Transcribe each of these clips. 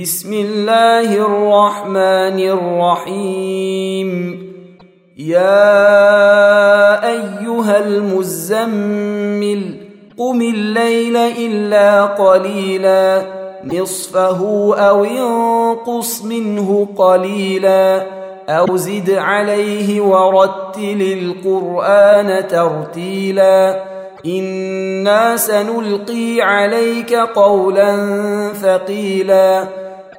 بسم الله الرحمن الرحيم. يا أيها المزمل قم الليل إلا قليلا نصفه أو انقص منه قليلا أو زد عليه ورتل القرآن ترتيلا. إنا سنلقي عليك قولا ثقيلا.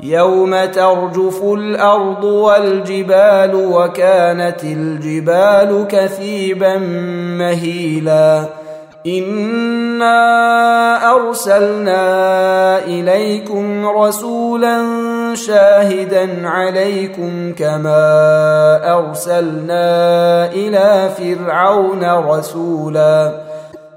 يوم ترجف الأرض والجبال وكانت الجبال كثيبا مهيلا انا ارسلنا اليكم رسولا شاهدا عليكم كما ارسلنا إلى فرعون رسولا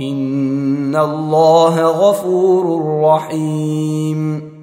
ان الله غفور رحيم